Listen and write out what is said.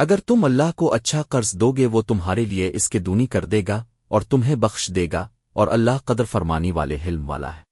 اگر تم اللہ کو اچھا قرض دو گے وہ تمہارے لیے اس کے دونی کر دے گا اور تمہیں بخش دے گا اور اللہ قدر فرمانی والے حلم والا ہے۔